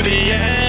the end.